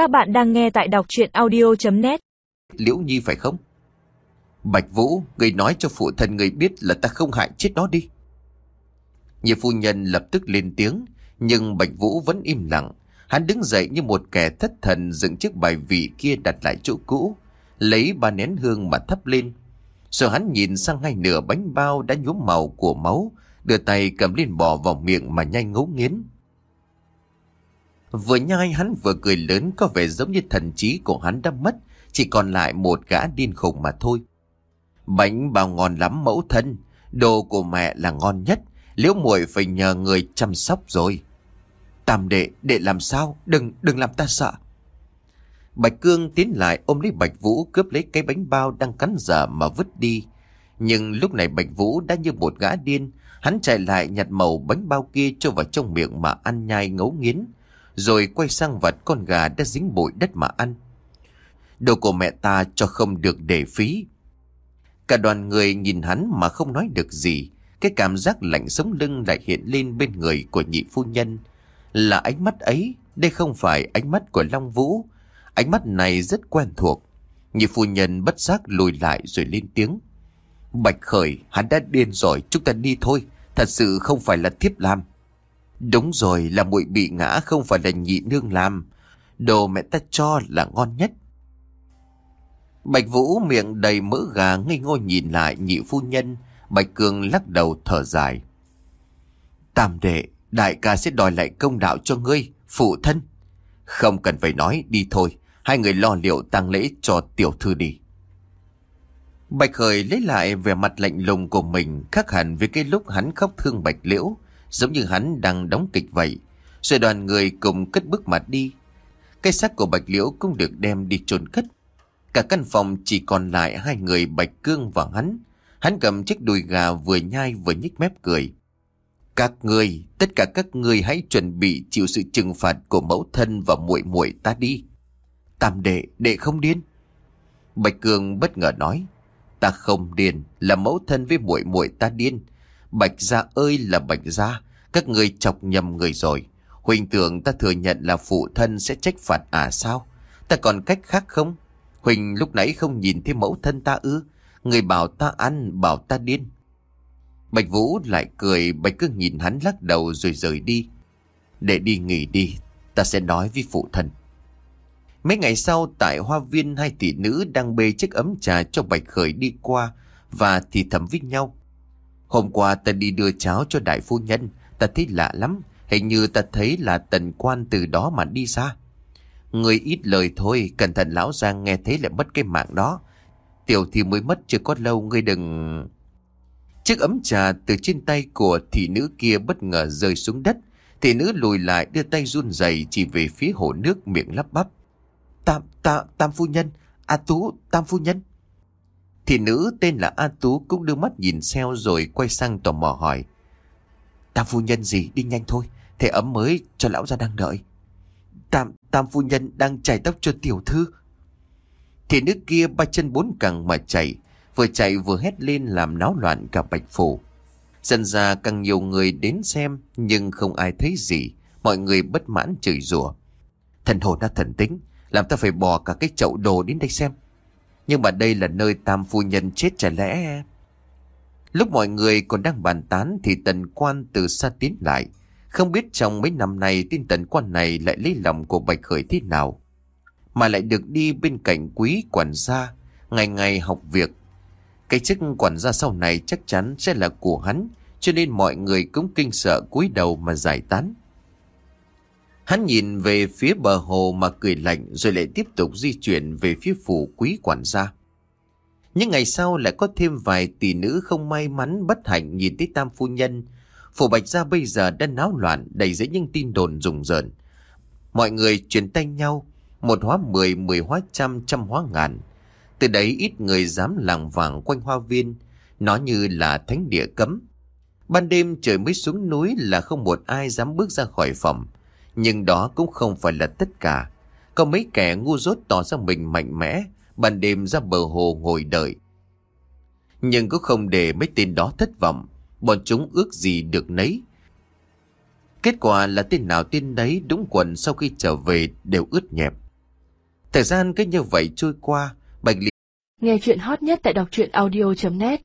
Các bạn đang nghe tại đọc chuyện audio.net Liễu Nhi phải không? Bạch Vũ, người nói cho phụ thân người biết là ta không hại chết nó đi. Nhị phu nhân lập tức lên tiếng, nhưng Bạch Vũ vẫn im lặng. Hắn đứng dậy như một kẻ thất thần dựng chiếc bài vị kia đặt lại chỗ cũ, lấy ba nén hương mà thắp lên. Rồi hắn nhìn sang hai nửa bánh bao đã nhuốm màu của máu, đưa tay cầm lên bò vào miệng mà nhanh ngấu nghiến. Vừa nhai hắn vừa cười lớn có vẻ giống như thần trí của hắn đã mất, chỉ còn lại một gã điên khùng mà thôi. Bánh bao ngon lắm mẫu thân, đồ của mẹ là ngon nhất, liễu muội phải nhờ người chăm sóc rồi. Tam đệ, đệ làm sao? Đừng, đừng làm ta sợ. Bạch Cương tiến lại ôm lấy Bạch Vũ cướp lấy cái bánh bao đang cắn dở mà vứt đi. Nhưng lúc này Bạch Vũ đã như một gã điên, hắn chạy lại nhặt màu bánh bao kia cho vào trong miệng mà ăn nhai ngấu nghiến, rồi quay sang vặt con gà đã dính bụi đất mà ăn. Đồ của mẹ ta cho không được để phí. Cả đoàn người nhìn hắn mà không nói được gì, cái cảm giác lạnh sống lưng lại hiện lên bên người của nhị phu nhân. Là ánh mắt ấy, đây không phải ánh mắt của Long Vũ, ánh mắt này rất quen thuộc. Nhị phu nhân bất giác lùi lại rồi lên tiếng. Bạch Khởi, hắn đã điên rồi, chúng ta đi thôi. Thật sự không phải là thiếp làm. Đúng rồi, là muội bị ngã không phải là nhị nương làm. Đồ mẹ ta cho là ngon nhất. Bạch Vũ miệng đầy mỡ gà ngây ngô nhìn lại nhị phu nhân. Bạch Cường lắc đầu thở dài. Tam đệ, đại ca sẽ đòi lại công đạo cho ngươi, phụ thân. Không cần phải nói, đi thôi. Hai người lo liệu tang lễ cho tiểu thư đi. Bạch Khởi lấy lại vẻ mặt lạnh lùng của mình khác hẳn với cái lúc hắn khóc thương Bạch Liễu, giống như hắn đang đóng kịch vậy. Rồi đoàn người cùng cất bước mặt đi. Cái xác của Bạch Liễu cũng được đem đi chôn cất. Cả căn phòng chỉ còn lại hai người Bạch Cương và hắn. Hắn cầm chiếc đùi gà vừa nhai vừa nhích mép cười. Các người, tất cả các người hãy chuẩn bị chịu sự trừng phạt của mẫu thân và muội muội ta đi. Tam đệ, đệ không điên. Bạch Cương bất ngờ nói. Ta không điên, là mẫu thân với muội muội ta điên. Bạch gia ơi là bạch gia, các người chọc nhầm người rồi. Huỳnh tưởng ta thừa nhận là phụ thân sẽ trách phạt à sao? Ta còn cách khác không? Huỳnh lúc nãy không nhìn thấy mẫu thân ta ư? Người bảo ta ăn, bảo ta điên. Bạch Vũ lại cười, Bạch cứ nhìn hắn lắc đầu rồi rời đi. Để đi nghỉ đi, ta sẽ nói với phụ thân. Mấy ngày sau tại hoa viên hai tỷ nữ đang bê chiếc ấm trà cho Bạch Khởi đi qua và thì thầm với nhau. Hôm qua ta đi đưa cháo cho đại phu nhân, ta thấy lạ lắm, hình như ta thấy là tần quan từ đó mà đi xa. Người ít lời thôi, cẩn thận lão Giang nghe thấy lại mất cái mạng đó. Tiểu thì mới mất chưa có lâu, ngươi đừng... Chiếc ấm trà từ trên tay của thị nữ kia bất ngờ rơi xuống đất. Thị nữ lùi lại đưa tay run rẩy chỉ về phía hồ nước miệng lắp bắp. Tam, tam, tam phu nhân, A Tú, tam phu nhân. Thị nữ tên là A Tú cũng đưa mắt nhìn xeo rồi quay sang tò mò hỏi. Tam phu nhân gì, đi nhanh thôi, thế ấm mới cho lão ra đang đợi. Tam, tam phu nhân đang chải tóc cho tiểu thư. Thị nữ kia ba chân bốn cẳng mà chạy, vừa chạy vừa hét lên làm náo loạn cả bạch phủ. Dần ra càng nhiều người đến xem nhưng không ai thấy gì, mọi người bất mãn chửi rủa. Thần hồn đã thần tính, làm ta phải bỏ cả cái chậu đồ đến đây xem nhưng mà đây là nơi tam phu nhân chết chả lẽ. Lúc mọi người còn đang bàn tán Thì tần quan từ xa tiến lại. Không biết trong mấy năm nay Tin tần quan này lại lấy lòng của Bạch Khởi thế nào, Mà lại được đi bên cạnh quý quản gia, Ngày ngày học việc. Cái chức quản gia sau này chắc chắn sẽ là của hắn, Cho nên mọi người cũng kinh sợ cúi đầu mà giải tán. Hắn nhìn về phía bờ hồ mà cười lạnh rồi lại tiếp tục di chuyển về phía phủ quý quản gia. Những ngày sau lại có thêm vài tỷ nữ không may mắn bất hạnh nhìn thấy tam phu nhân. Phủ Bạch Gia bây giờ đã náo loạn đầy dẫy những tin đồn rùng rợn. Mọi người truyền tay nhau, một hóa mười, mười hóa trăm, trăm hóa ngàn. Từ đấy ít người dám làng vàng quanh hoa viên, nó như là thánh địa cấm. Ban đêm trời mới xuống núi là không một ai dám bước ra khỏi phòng. Nhưng đó cũng không phải là tất cả. Có mấy kẻ ngu dốt tỏ ra mình mạnh mẽ, ban đêm ra bờ hồ ngồi đợi. Nhưng cũng không để mấy tên đó thất vọng, bọn chúng ước gì được nấy. Kết quả là tên nào tên đấy đúng quần sau khi trở về đều ướt nhẹp. Thời gian cứ như vậy trôi qua, Bạch Lý Nghe chuyện hot nhất tại đọc truyện audio.net